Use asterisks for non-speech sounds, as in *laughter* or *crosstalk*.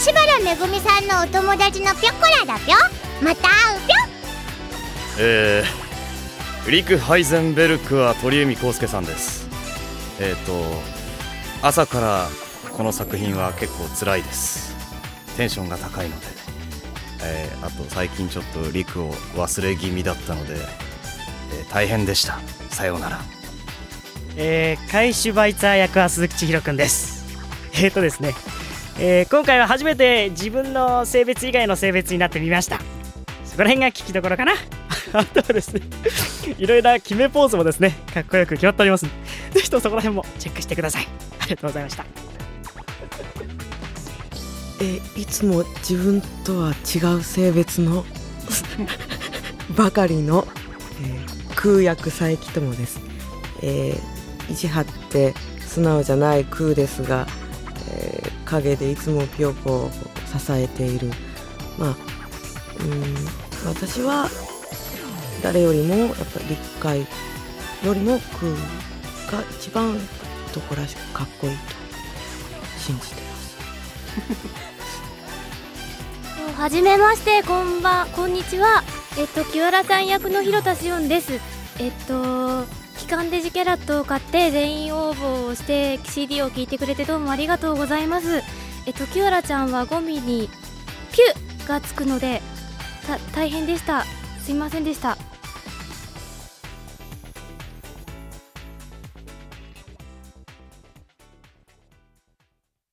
漆原めぐみさんのお友達のぴょこらだぴょまた会うぴょえー、リク・ハイゼンベルクは鳥海康介さんです。えっ、ー、と朝からこの作品は結構辛いです。テンションが高いので、えー、あと最近ちょっとリクを忘れ気味だったので、えー、大変でした。さようなら。えー、回収バイツァー役は鈴木千尋くんです。えーとですね、えー、今回は初めて自分の性別以外の性別になってみました。そこら辺が聞きどころかな。*laughs* あとはですねいろいろな決めポーズもですねかっこよく決まっております。ぜひとそこら辺もチェックしてください。ありがとうございました。えいつも自分とは違う性別の *laughs* ばかりの、えー、空役佐伯友です、えー、意地張って素直じゃない空ですが、えー、陰でいつもピヨコを支えている。まあうん私は誰よりもやっぱり立会よりも空が一番男らしくかっこいいと信じてます。*laughs* はじめましてこんばんこんにちは。えっと清原さん役の広田しおんです。えっと期間デジキャラットを買って全員応募をして CD を聴いてくれてどうもありがとうございます。えっと清原ちゃんはゴミにピュがつくので大変でした。すいませんでした。